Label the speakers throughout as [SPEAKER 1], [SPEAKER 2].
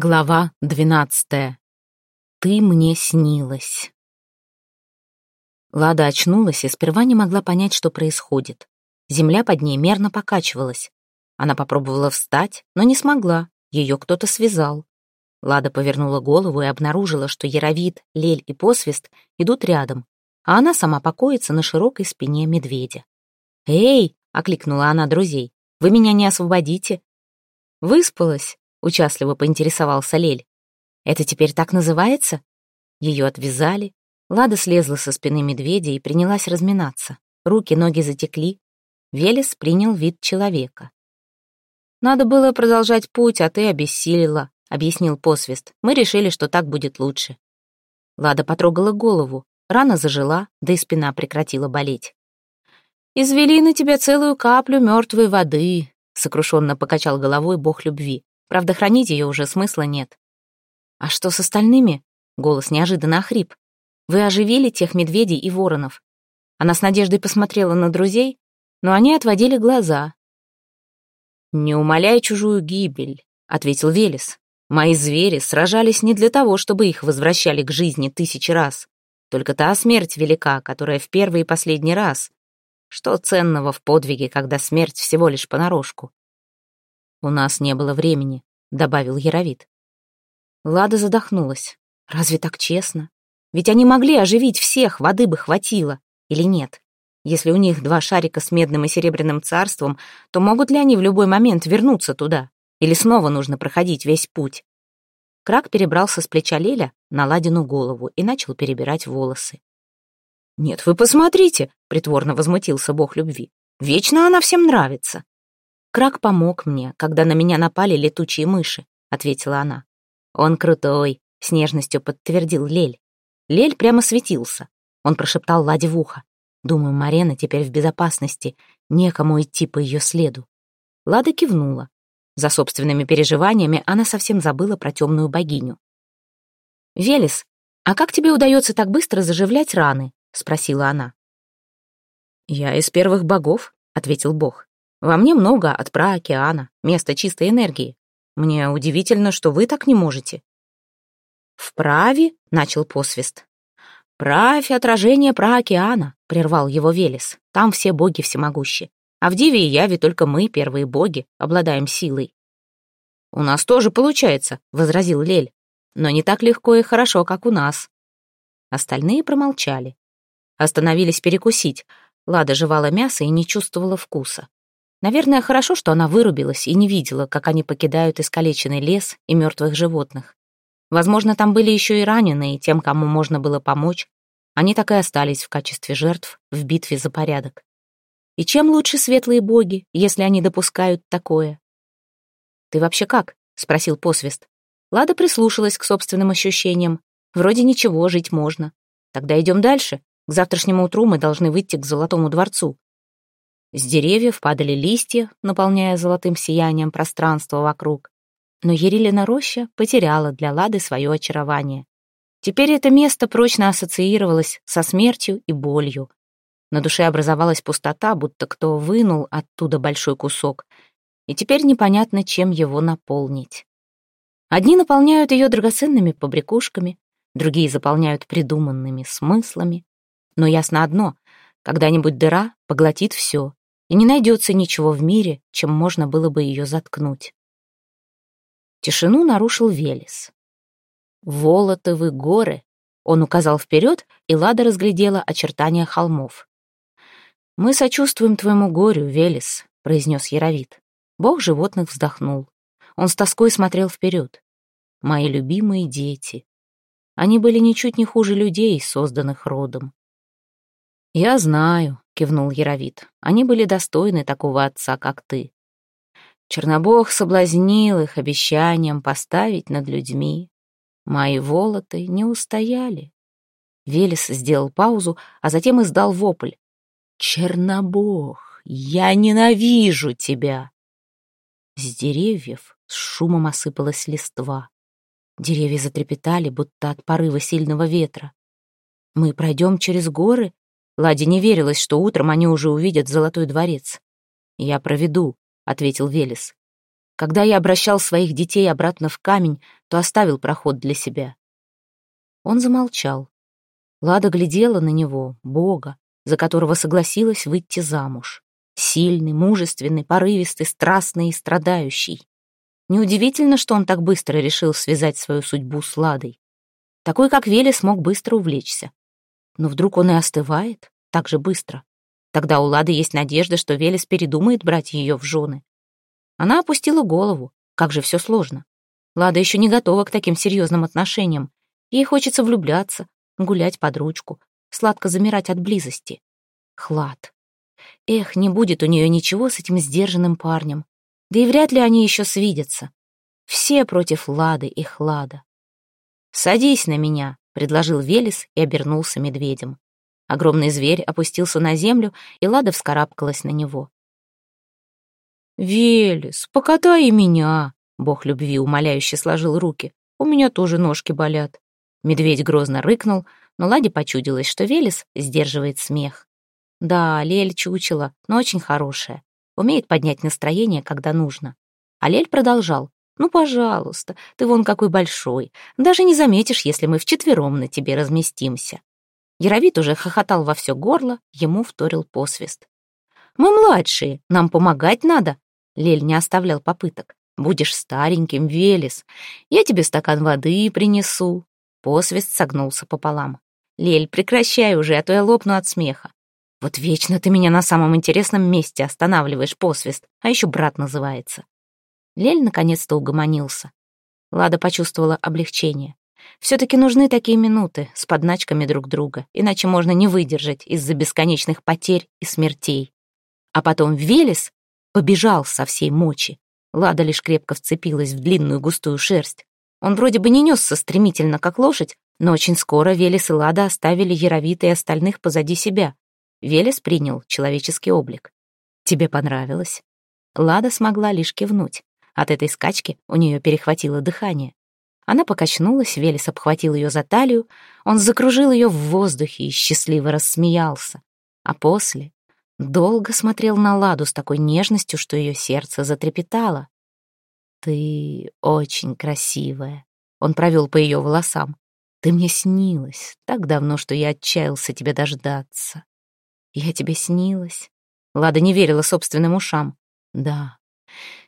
[SPEAKER 1] Глава двенадцатая. Ты мне снилась. Лада очнулась и сперва не могла понять, что происходит. Земля под ней мерно покачивалась. Она попробовала встать, но не смогла. Ее кто-то связал. Лада повернула голову и обнаружила, что Яровид, Лель и Посвист идут рядом, а она сама покоится на широкой спине медведя. «Эй!» — окликнула она друзей. «Вы меня не освободите?» «Выспалась?» — участливо поинтересовался Лель. «Это теперь так называется?» Ее отвязали. Лада слезла со спины медведя и принялась разминаться. Руки, ноги затекли. Велес принял вид человека. «Надо было продолжать путь, а ты обессилила», — объяснил посвист. «Мы решили, что так будет лучше». Лада потрогала голову. Рана зажила, да и спина прекратила болеть. «Извели на тебя целую каплю мертвой воды», — сокрушенно покачал головой бог любви. Правда, хранить ее уже смысла нет. «А что с остальными?» — голос неожиданно охрип. «Вы оживили тех медведей и воронов». Она с надеждой посмотрела на друзей, но они отводили глаза. «Не умоляй чужую гибель», — ответил Велес. «Мои звери сражались не для того, чтобы их возвращали к жизни тысячи раз. Только та смерть велика, которая в первый и последний раз. Что ценного в подвиге, когда смерть всего лишь понарошку? «У нас не было времени», — добавил Яровит. Лада задохнулась. «Разве так честно? Ведь они могли оживить всех, воды бы хватило. Или нет? Если у них два шарика с медным и серебряным царством, то могут ли они в любой момент вернуться туда? Или снова нужно проходить весь путь?» Крак перебрался с плеча Леля на Ладину голову и начал перебирать волосы. «Нет, вы посмотрите!» — притворно возмутился бог любви. «Вечно она всем нравится!» «Крак помог мне, когда на меня напали летучие мыши», — ответила она. «Он крутой», — с нежностью подтвердил Лель. Лель прямо светился. Он прошептал Ладе в ухо. «Думаю, Марена теперь в безопасности. Некому идти по ее следу». Лада кивнула. За собственными переживаниями она совсем забыла про темную богиню. «Велес, а как тебе удается так быстро заживлять раны?» — спросила она. «Я из первых богов», — ответил бог. Во мне много от праокеана, места чистой энергии. Мне удивительно, что вы так не можете. Вправе, начал посвист. Правь отражение праокеана, прервал его Велес. Там все боги всемогущи. А в Диве и Яве только мы, первые боги, обладаем силой. «У нас тоже получается», — возразил Лель. «Но не так легко и хорошо, как у нас». Остальные промолчали. Остановились перекусить. Лада жевала мясо и не чувствовала вкуса. Наверное, хорошо, что она вырубилась и не видела, как они покидают искалеченный лес и мертвых животных. Возможно, там были еще и раненые, тем, кому можно было помочь. Они так и остались в качестве жертв в битве за порядок. И чем лучше светлые боги, если они допускают такое? «Ты вообще как?» — спросил посвист. Лада прислушалась к собственным ощущениям. Вроде ничего, жить можно. Тогда идем дальше. К завтрашнему утру мы должны выйти к Золотому дворцу. С деревьев падали листья, наполняя золотым сиянием пространство вокруг. Но Ерилина роща потеряла для Лады свое очарование. Теперь это место прочно ассоциировалось со смертью и болью. На душе образовалась пустота, будто кто вынул оттуда большой кусок, и теперь непонятно, чем его наполнить. Одни наполняют ее драгоценными побрякушками, другие заполняют придуманными смыслами. Но ясно одно — когда-нибудь дыра поглотит все, и не найдется ничего в мире, чем можно было бы ее заткнуть. Тишину нарушил Велес. «Волотовы горы», — он указал вперед, и Лада разглядела очертания холмов. «Мы сочувствуем твоему горю, Велес», — произнес Яровит. Бог животных вздохнул. Он с тоской смотрел вперед. «Мои любимые дети. Они были ничуть не хуже людей, созданных родом. «Я знаю», — кивнул Яровит. «Они были достойны такого отца, как ты. Чернобог соблазнил их обещанием поставить над людьми. Мои волоты не устояли». Велес сделал паузу, а затем издал вопль. «Чернобог, я ненавижу тебя!» С деревьев с шумом осыпалась листва. Деревья затрепетали, будто от порыва сильного ветра. «Мы пройдем через горы?» Ладе не верилось, что утром они уже увидят Золотой дворец. «Я проведу», — ответил Велес. Когда я обращал своих детей обратно в камень, то оставил проход для себя. Он замолчал. Лада глядела на него, Бога, за которого согласилась выйти замуж. Сильный, мужественный, порывистый, страстный и страдающий. Неудивительно, что он так быстро решил связать свою судьбу с Ладой. Такой, как Велес, смог быстро увлечься. Но вдруг он и остывает так же быстро. Тогда у Лады есть надежда, что Велес передумает брать ее в жены. Она опустила голову. Как же все сложно. Лада еще не готова к таким серьезным отношениям. Ей хочется влюбляться, гулять под ручку, сладко замирать от близости. Хлад. Эх, не будет у нее ничего с этим сдержанным парнем. Да и вряд ли они еще свидятся. Все против Лады и Хлада. «Садись на меня», — предложил Велес и обернулся медведем. Огромный зверь опустился на землю, и Лада вскарабкалась на него. «Велес, покатай и меня!» Бог любви умоляюще сложил руки. «У меня тоже ножки болят». Медведь грозно рыкнул, но Ладе почудилось, что Велес сдерживает смех. Да, Лель чучела, но очень хорошая. Умеет поднять настроение, когда нужно. А Лель продолжал. «Ну, пожалуйста, ты вон какой большой. Даже не заметишь, если мы вчетвером на тебе разместимся». Яровит уже хохотал во все горло, ему вторил посвист. «Мы младшие, нам помогать надо». Лель не оставлял попыток. «Будешь стареньким, Велес. Я тебе стакан воды принесу». Посвист согнулся пополам. «Лель, прекращай уже, а то я лопну от смеха. Вот вечно ты меня на самом интересном месте останавливаешь, посвист, а еще брат называется». Лель наконец-то угомонился. Лада почувствовала облегчение. Все-таки нужны такие минуты с подначками друг друга, иначе можно не выдержать из-за бесконечных потерь и смертей. А потом Велес побежал со всей мочи. Лада лишь крепко вцепилась в длинную густую шерсть. Он вроде бы не несся стремительно, как лошадь, но очень скоро Велес и Лада оставили Яровита и остальных позади себя. Велес принял человеческий облик. «Тебе понравилось?» Лада смогла лишь кивнуть. От этой скачки у нее перехватило дыхание. Она покачнулась, Велес обхватил ее за талию, он закружил ее в воздухе и счастливо рассмеялся. А после долго смотрел на Ладу с такой нежностью, что ее сердце затрепетало. «Ты очень красивая», — он провел по ее волосам. Ты мне снилась так давно, что я отчаялся тебя дождаться. Я тебе снилась. Лада не верила собственным ушам. Да,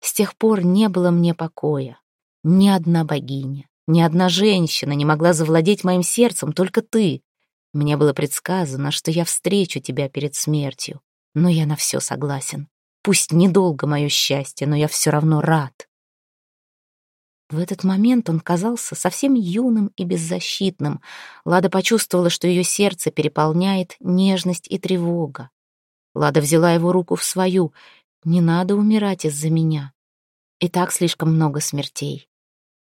[SPEAKER 1] с тех пор не было мне покоя. Ни одна богиня, ни одна женщина не могла завладеть моим сердцем, только ты. Мне было предсказано, что я встречу тебя перед смертью, но я на все согласен. Пусть недолго мое счастье, но я все равно рад. В этот момент он казался совсем юным и беззащитным. Лада почувствовала, что ее сердце переполняет нежность и тревога. Лада взяла его руку в свою. «Не надо умирать из-за меня. И так слишком много смертей».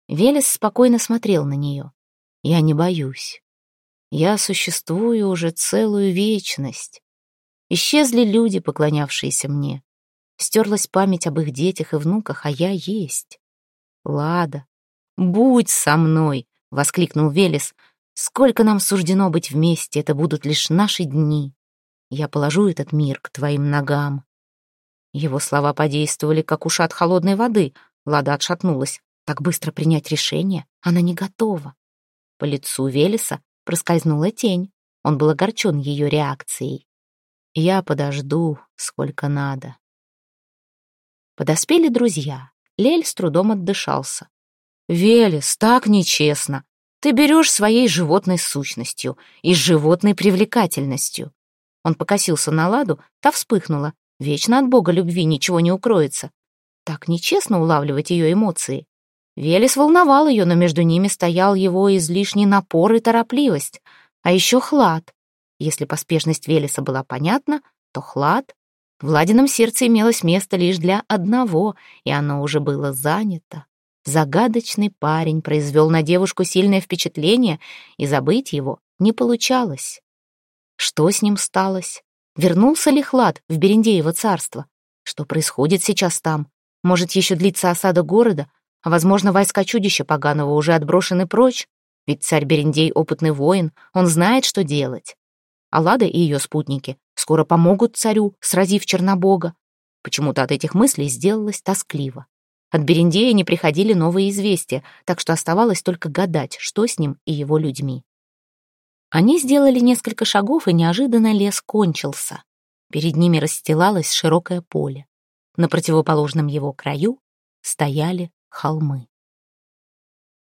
[SPEAKER 1] Велес спокойно смотрел на нее. «Я не боюсь. Я существую уже целую вечность. Исчезли люди, поклонявшиеся мне. Стерлась память об их детях и внуках, а я есть. «Лада, будь со мной!» — воскликнул Велес. «Сколько нам суждено быть вместе, это будут лишь наши дни. Я положу этот мир к твоим ногам». Его слова подействовали, как ушат холодной воды. Лада отшатнулась. Так быстро принять решение она не готова. По лицу Велеса проскользнула тень. Он был огорчен ее реакцией. «Я подожду, сколько надо». Подоспели друзья. Лель с трудом отдышался. «Велес, так нечестно. Ты берешь своей животной сущностью и животной привлекательностью». Он покосился на ладу, та вспыхнула. Вечно от бога любви ничего не укроется. Так нечестно улавливать ее эмоции. Велес волновал ее, но между ними стоял его излишний напор и торопливость. А еще хлад. Если поспешность Велеса была понятна, то хлад в Ладином сердце имелось место лишь для одного, и оно уже было занято. Загадочный парень произвел на девушку сильное впечатление, и забыть его не получалось. Что с ним сталось? Вернулся ли Хлад в Берендеево царство? Что происходит сейчас там? Может, еще длится осада города? А, возможно, войска чудища поганого уже отброшены прочь? Ведь царь Берендей — опытный воин, он знает, что делать. Аллада и ее спутники скоро помогут царю, сразив Чернобога. Почему-то от этих мыслей сделалось тоскливо. От Берендея не приходили новые известия, так что оставалось только гадать, что с ним и его людьми. Они сделали несколько шагов, и неожиданно лес кончился. Перед ними расстилалось широкое поле. На противоположном его краю стояли холмы.